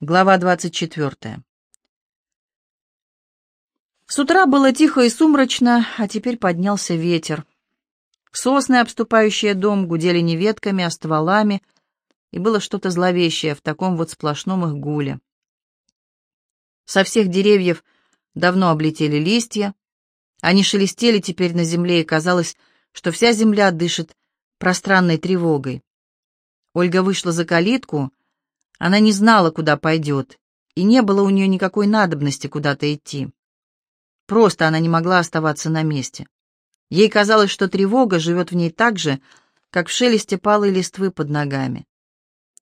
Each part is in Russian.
Глава 24. С утра было тихо и сумрачно, а теперь поднялся ветер. Сосны, обступающие дом, гудели не ветками, а стволами, и было что-то зловещее в таком вот сплошном их гуле. Со всех деревьев давно облетели листья, они шелестели теперь на земле, и казалось, что вся земля дышит пространной тревогой. Ольга вышла за калитку, она не знала, куда пойдет, и не было у нее никакой надобности куда-то идти. Просто она не могла оставаться на месте. Ей казалось, что тревога живет в ней так же, как в шелесте палой листвы под ногами.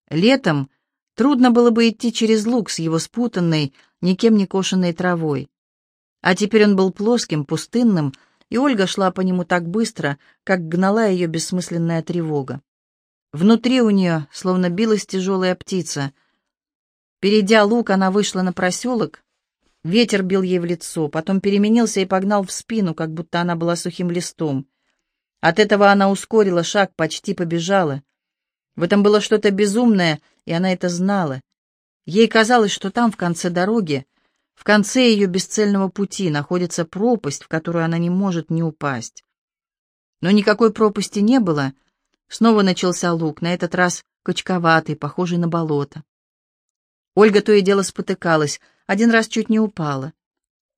Летом трудно было бы идти через луг с его спутанной, никем не кошенной травой. А теперь он был плоским, пустынным, и Ольга шла по нему так быстро, как гнала ее бессмысленная тревога. Внутри у нее словно билась тяжелая птица. Перейдя луг, она вышла на проселок. Ветер бил ей в лицо, потом переменился и погнал в спину, как будто она была сухим листом. От этого она ускорила шаг, почти побежала. В этом было что-то безумное, и она это знала. Ей казалось, что там, в конце дороги, в конце ее бесцельного пути, находится пропасть, в которую она не может не упасть. Но никакой пропасти не было — Снова начался луг, на этот раз качковатый, похожий на болото. Ольга то и дело спотыкалась, один раз чуть не упала.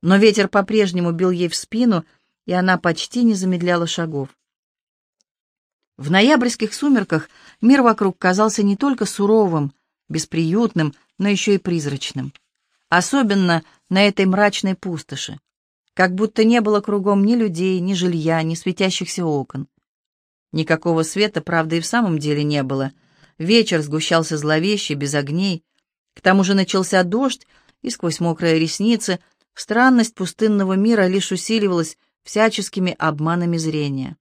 Но ветер по-прежнему бил ей в спину, и она почти не замедляла шагов. В ноябрьских сумерках мир вокруг казался не только суровым, бесприютным, но еще и призрачным. Особенно на этой мрачной пустоши. Как будто не было кругом ни людей, ни жилья, ни светящихся окон. Никакого света, правда, и в самом деле не было. Вечер сгущался зловеще, без огней. К тому же начался дождь, и сквозь мокрые ресницы странность пустынного мира лишь усиливалась всяческими обманами зрения.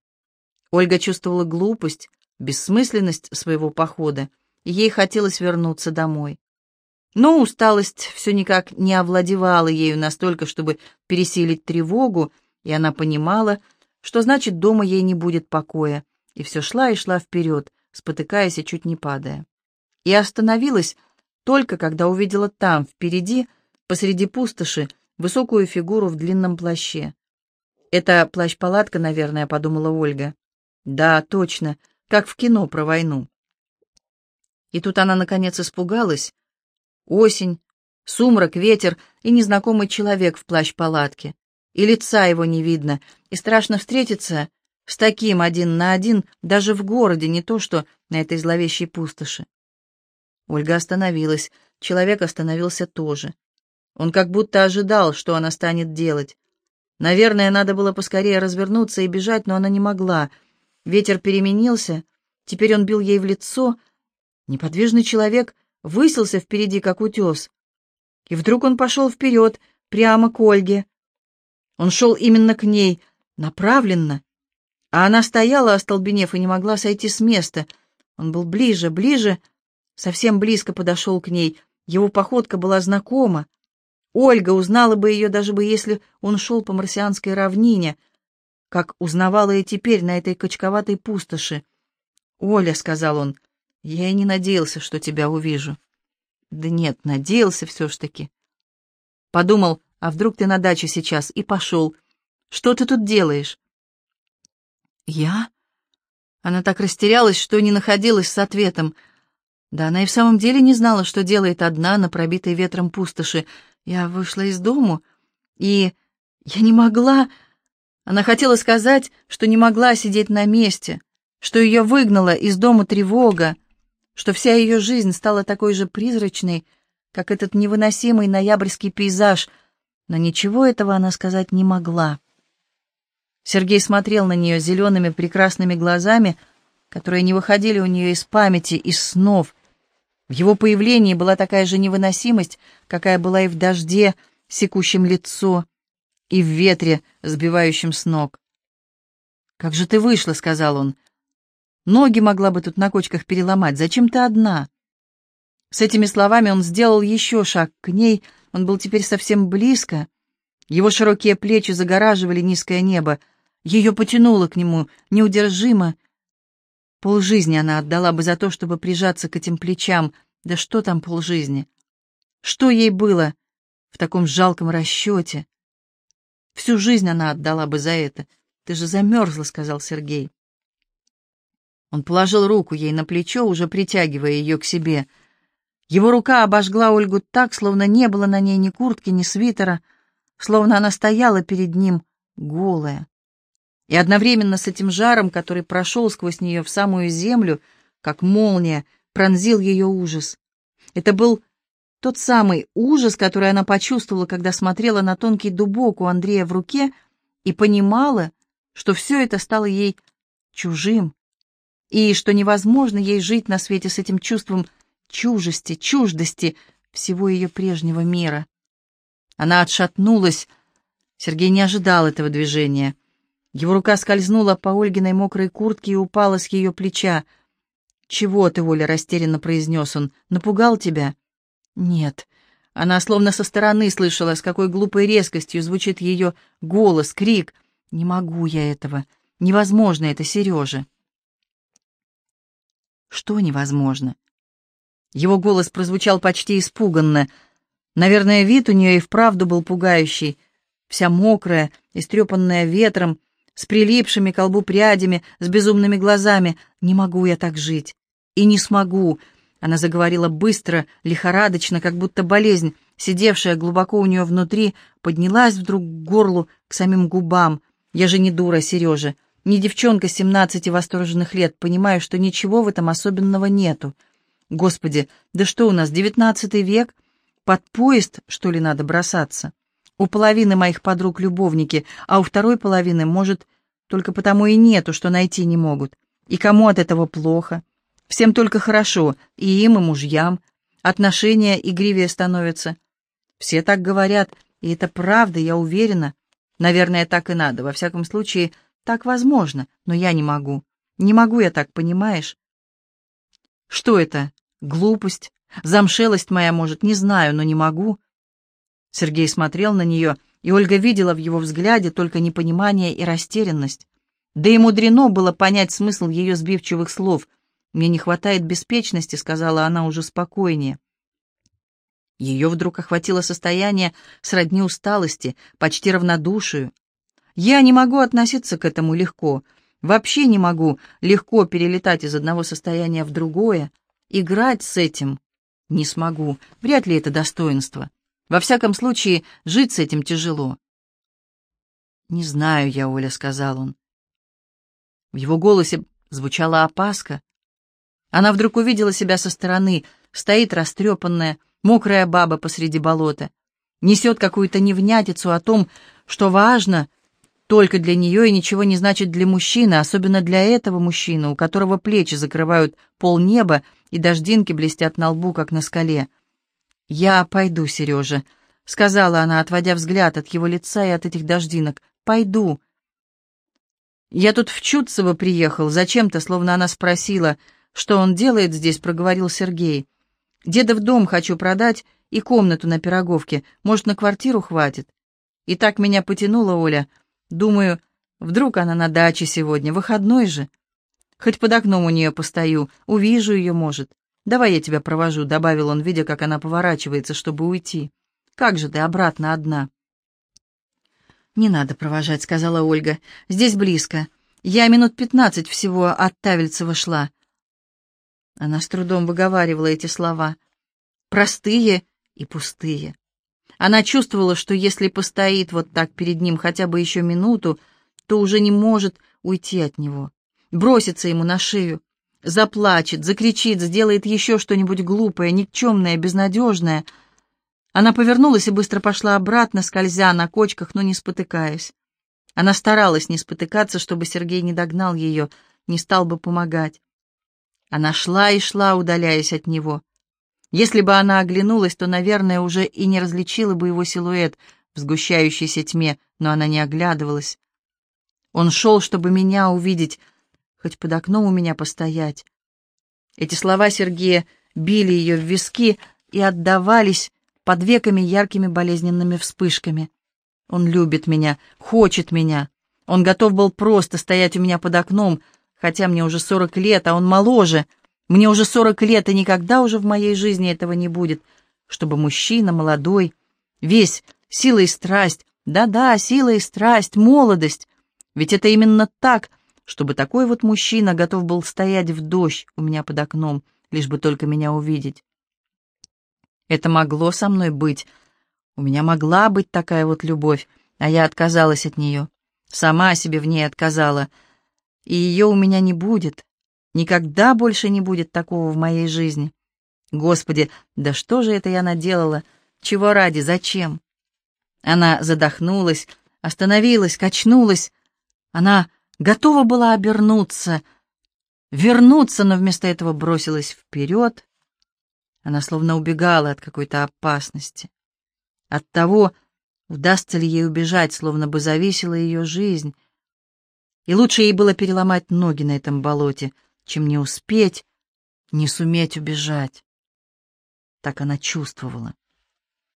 Ольга чувствовала глупость, бессмысленность своего похода, и ей хотелось вернуться домой. Но усталость все никак не овладевала ею настолько, чтобы пересилить тревогу, и она понимала, что значит дома ей не будет покоя, и все шла и шла вперед, спотыкаясь и чуть не падая. И остановилась только когда увидела там, впереди, посреди пустоши, высокую фигуру в длинном плаще. «Это плащ-палатка, наверное», — подумала Ольга. «Да, точно, как в кино про войну». И тут она, наконец, испугалась. Осень, сумрак, ветер и незнакомый человек в плащ-палатке. И лица его не видно, и страшно встретиться с таким один на один даже в городе, не то что на этой зловещей пустоши. Ольга остановилась, человек остановился тоже. Он как будто ожидал, что она станет делать. Наверное, надо было поскорее развернуться и бежать, но она не могла. Ветер переменился, теперь он бил ей в лицо. Неподвижный человек высился впереди, как утес. И вдруг он пошел вперед, прямо к Ольге. Он шел именно к ней, направленно, а она стояла, остолбенев, и не могла сойти с места. Он был ближе, ближе, совсем близко подошел к ней. Его походка была знакома. Ольга узнала бы ее, даже бы если он шел по марсианской равнине, как узнавала и теперь на этой качковатой пустоши. «Оля», — сказал он, — «я и не надеялся, что тебя увижу». «Да нет, надеялся все ж таки». Подумал, а вдруг ты на даче сейчас, и пошел. «Что ты тут делаешь?» «Я?» Она так растерялась, что не находилась с ответом. Да она и в самом деле не знала, что делает одна на пробитой ветром пустоши. Я вышла из дому, и я не могла... Она хотела сказать, что не могла сидеть на месте, что ее выгнала из дома тревога, что вся ее жизнь стала такой же призрачной, как этот невыносимый ноябрьский пейзаж, но ничего этого она сказать не могла. Сергей смотрел на нее зелеными прекрасными глазами, которые не выходили у нее из памяти, из снов. В его появлении была такая же невыносимость, какая была и в дожде, секущем лицо, и в ветре, сбивающем с ног. «Как же ты вышла?» — сказал он. «Ноги могла бы тут на кочках переломать. Зачем ты одна?» С этими словами он сделал еще шаг к ней. Он был теперь совсем близко. Его широкие плечи загораживали низкое небо. Ее потянуло к нему неудержимо. Полжизни она отдала бы за то, чтобы прижаться к этим плечам. Да что там полжизни? Что ей было в таком жалком расчете? Всю жизнь она отдала бы за это. «Ты же замерзла», — сказал Сергей. Он положил руку ей на плечо, уже притягивая ее к себе. Его рука обожгла Ольгу так, словно не было на ней ни куртки, ни свитера, словно она стояла перед ним голая. И одновременно с этим жаром, который прошел сквозь нее в самую землю, как молния, пронзил ее ужас. Это был тот самый ужас, который она почувствовала, когда смотрела на тонкий дубок у Андрея в руке и понимала, что все это стало ей чужим, и что невозможно ей жить на свете с этим чувством чужести, чуждости всего ее прежнего мира. Она отшатнулась. Сергей не ожидал этого движения. Его рука скользнула по Ольгиной мокрой куртке и упала с ее плеча. «Чего ты, Оля?» — растерянно произнес он. «Напугал тебя?» «Нет». Она словно со стороны слышала, с какой глупой резкостью звучит ее голос, крик. «Не могу я этого. Невозможно это, Сережа». Что невозможно? Его голос прозвучал почти испуганно. Наверное, вид у нее и вправду был пугающий. Вся мокрая, истрепанная ветром, с прилипшими к колбу прядями, с безумными глазами. «Не могу я так жить. И не смогу». Она заговорила быстро, лихорадочно, как будто болезнь, сидевшая глубоко у нее внутри, поднялась вдруг к горлу, к самим губам. «Я же не дура, Сережа. Не девчонка семнадцати восторженных лет, понимаю, что ничего в этом особенного нету. Господи, да что у нас, девятнадцатый век? Под поезд, что ли, надо бросаться? У половины моих подруг любовники, а у второй половины, может, только потому и нету, что найти не могут. И кому от этого плохо? Всем только хорошо, и им, и мужьям. Отношения игривее становятся. Все так говорят, и это правда, я уверена. Наверное, так и надо. Во всяком случае, так возможно, но я не могу. Не могу я так, понимаешь? Что это? Глупость? Замшелость моя, может, не знаю, но не могу. Сергей смотрел на нее, и Ольга видела в его взгляде только непонимание и растерянность. Да и мудрено было понять смысл ее сбивчивых слов. «Мне не хватает беспечности», — сказала она уже спокойнее. Ее вдруг охватило состояние сродни усталости, почти равнодушию. Я не могу относиться к этому легко, вообще не могу легко перелетать из одного состояния в другое, играть с этим не смогу, вряд ли это достоинство. Во всяком случае, жить с этим тяжело. «Не знаю я, Оля», — сказал он. В его голосе звучала опаска. Она вдруг увидела себя со стороны, стоит растрепанная, мокрая баба посреди болота, несет какую-то невнятицу о том, что важно только для нее и ничего не значит для мужчины, особенно для этого мужчины, у которого плечи закрывают полнеба и дождинки блестят на лбу, как на скале. «Я пойду, Сережа», — сказала она, отводя взгляд от его лица и от этих дождинок. «Пойду». «Я тут в Чудцево приехал, зачем-то, словно она спросила, что он делает здесь», — проговорил Сергей. «Дедов дом хочу продать и комнату на Пироговке, может, на квартиру хватит». И так меня потянула Оля — Думаю, вдруг она на даче сегодня, выходной же. Хоть под окном у нее постою, увижу ее, может. Давай я тебя провожу», — добавил он, видя, как она поворачивается, чтобы уйти. «Как же ты обратно одна?» «Не надо провожать», — сказала Ольга. «Здесь близко. Я минут пятнадцать всего от Тавельцева шла». Она с трудом выговаривала эти слова. Простые и пустые. Она чувствовала, что если постоит вот так перед ним хотя бы еще минуту, то уже не может уйти от него. Бросится ему на шею, заплачет, закричит, сделает еще что-нибудь глупое, никчемное, безнадежное. Она повернулась и быстро пошла обратно, скользя на кочках, но не спотыкаясь. Она старалась не спотыкаться, чтобы Сергей не догнал ее, не стал бы помогать. Она шла и шла, удаляясь от него. Если бы она оглянулась, то, наверное, уже и не различила бы его силуэт в сгущающейся тьме, но она не оглядывалась. Он шел, чтобы меня увидеть, хоть под окном у меня постоять. Эти слова Сергея били ее в виски и отдавались под веками яркими болезненными вспышками. Он любит меня, хочет меня. Он готов был просто стоять у меня под окном, хотя мне уже сорок лет, а он моложе — мне уже сорок лет, и никогда уже в моей жизни этого не будет. чтобы мужчина молодой, весь сила и страсть, да-да, сила и страсть, молодость, ведь это именно так, чтобы такой вот мужчина готов был стоять в дождь у меня под окном, лишь бы только меня увидеть. Это могло со мной быть. У меня могла быть такая вот любовь, а я отказалась от нее. Сама себе в ней отказала. И ее у меня не будет. Никогда больше не будет такого в моей жизни. Господи, да что же это я наделала? Чего ради? Зачем? Она задохнулась, остановилась, качнулась. Она готова была обернуться, вернуться, но вместо этого бросилась вперед. Она словно убегала от какой-то опасности. От того, удастся ли ей убежать, словно бы зависела ее жизнь. И лучше ей было переломать ноги на этом болоте, чем не успеть, не суметь убежать. Так она чувствовала.